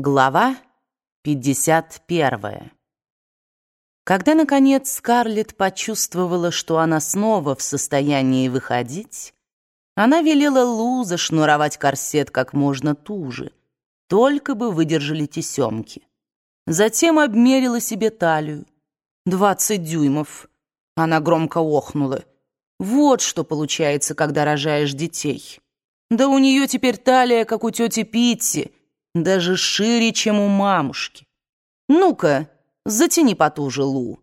Глава 51. Когда, наконец, Скарлетт почувствовала, что она снова в состоянии выходить, она велела Лу зашнуровать корсет как можно туже, только бы выдержали тесемки. Затем обмерила себе талию. Двадцать дюймов. Она громко охнула. Вот что получается, когда рожаешь детей. Да у нее теперь талия, как у тети Питти, даже шире, чем у мамушки. Ну-ка, затяни потуже, Лу.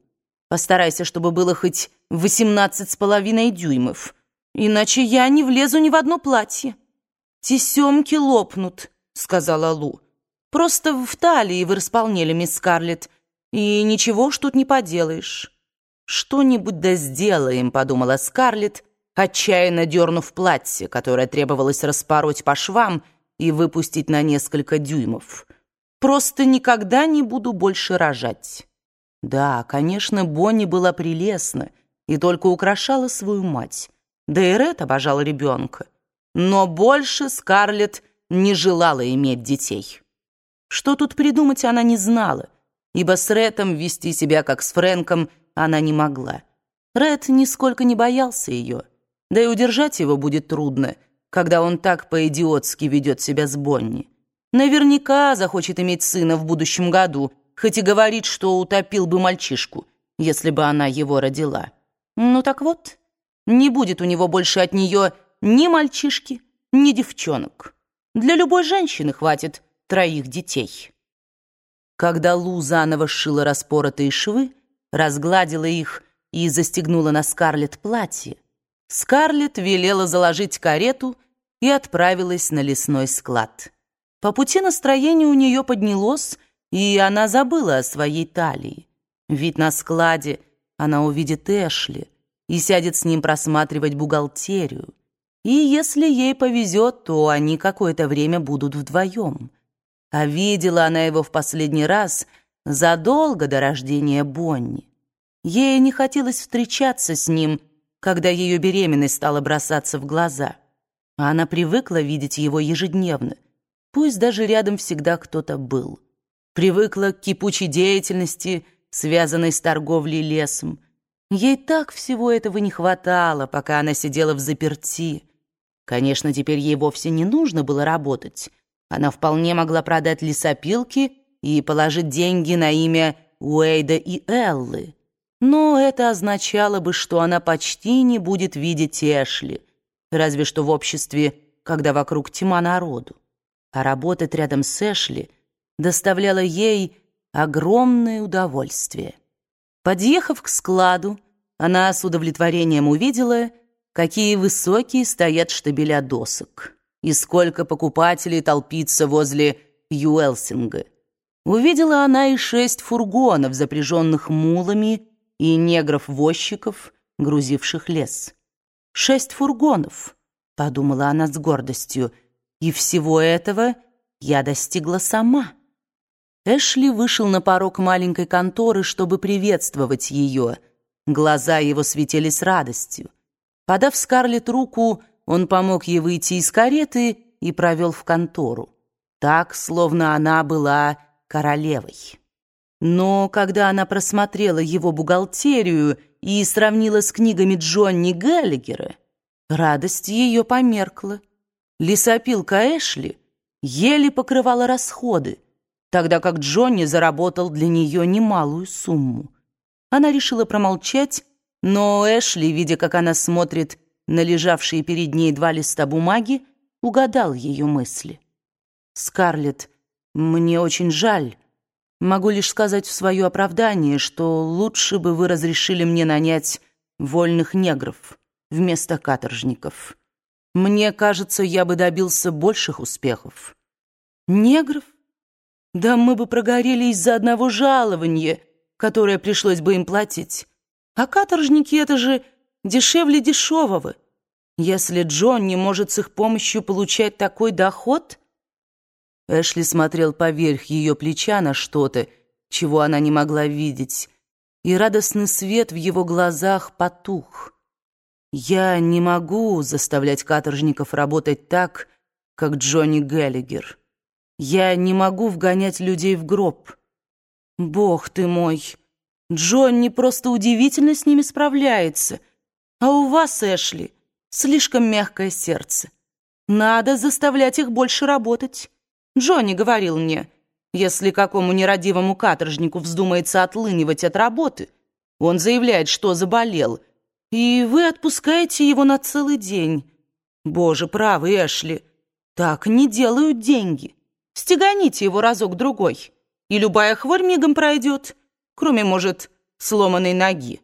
Постарайся, чтобы было хоть восемнадцать с половиной дюймов, иначе я не влезу ни в одно платье. Тесемки лопнут, сказала Лу. Просто в талии вы располнели, мисс Скарлетт, и ничего ж тут не поделаешь. Что-нибудь да сделаем, подумала Скарлетт, отчаянно дернув платье, которое требовалось распороть по швам, и выпустить на несколько дюймов. Просто никогда не буду больше рожать. Да, конечно, Бонни была прелестна и только украшала свою мать. Да и Ред обожал ребенка. Но больше Скарлетт не желала иметь детей. Что тут придумать она не знала, ибо с Ретом вести себя как с Фрэнком она не могла. Ред нисколько не боялся ее, да и удержать его будет трудно — когда он так по-идиотски ведет себя с Бонни. Наверняка захочет иметь сына в будущем году, хоть и говорит, что утопил бы мальчишку, если бы она его родила. Ну так вот, не будет у него больше от нее ни мальчишки, ни девчонок. Для любой женщины хватит троих детей. Когда Лу заново сшила распоротые швы, разгладила их и застегнула на Скарлетт платье, Скарлетт велела заложить карету и отправилась на лесной склад. По пути настроение у нее поднялось, и она забыла о своей талии. Ведь на складе она увидит Эшли и сядет с ним просматривать бухгалтерию. И если ей повезет, то они какое-то время будут вдвоем. А видела она его в последний раз задолго до рождения Бонни. Ей не хотелось встречаться с ним, когда ее беременность стала бросаться в глаза — а она привыкла видеть его ежедневно, пусть даже рядом всегда кто-то был. Привыкла к кипучей деятельности, связанной с торговлей лесом. Ей так всего этого не хватало, пока она сидела в заперти. Конечно, теперь ей вовсе не нужно было работать. Она вполне могла продать лесопилки и положить деньги на имя Уэйда и Эллы. Но это означало бы, что она почти не будет видеть Эшли — разве что в обществе, когда вокруг тьма народу. А работать рядом с Эшли доставляло ей огромное удовольствие. Подъехав к складу, она с удовлетворением увидела, какие высокие стоят штабеля досок и сколько покупателей толпится возле Юэлсинга. Увидела она и шесть фургонов, запряженных мулами, и негров-возчиков, грузивших лес. Шесть фургонов, подумала она с гордостью, и всего этого я достигла сама. Эшли вышел на порог маленькой конторы, чтобы приветствовать ее. Глаза его светились радостью. Подав Скарлетт руку, он помог ей выйти из кареты и провел в контору. Так, словно она была королевой. Но когда она просмотрела его бухгалтерию и сравнила с книгами Джонни Галлигера, радость ее померкла. Лесопилка Эшли еле покрывала расходы, тогда как Джонни заработал для нее немалую сумму. Она решила промолчать, но Эшли, видя, как она смотрит на лежавшие перед ней два листа бумаги, угадал ее мысли. «Скарлетт, мне очень жаль», Могу лишь сказать в свое оправдание, что лучше бы вы разрешили мне нанять вольных негров вместо каторжников. Мне кажется, я бы добился больших успехов. Негров? Да мы бы прогорели из-за одного жалования, которое пришлось бы им платить. А каторжники — это же дешевле дешевого. Если Джон не может с их помощью получать такой доход — Эшли смотрел поверх ее плеча на что-то, чего она не могла видеть, и радостный свет в его глазах потух. «Я не могу заставлять каторжников работать так, как Джонни Геллигер. Я не могу вгонять людей в гроб. Бог ты мой! Джонни просто удивительно с ними справляется. А у вас, Эшли, слишком мягкое сердце. Надо заставлять их больше работать. Джонни говорил мне, если какому нерадивому каторжнику вздумается отлынивать от работы, он заявляет, что заболел, и вы отпускаете его на целый день. Боже правый, Эшли, так не делают деньги. Стеганите его разок-другой, и любая хворь мигом пройдет, кроме, может, сломанной ноги.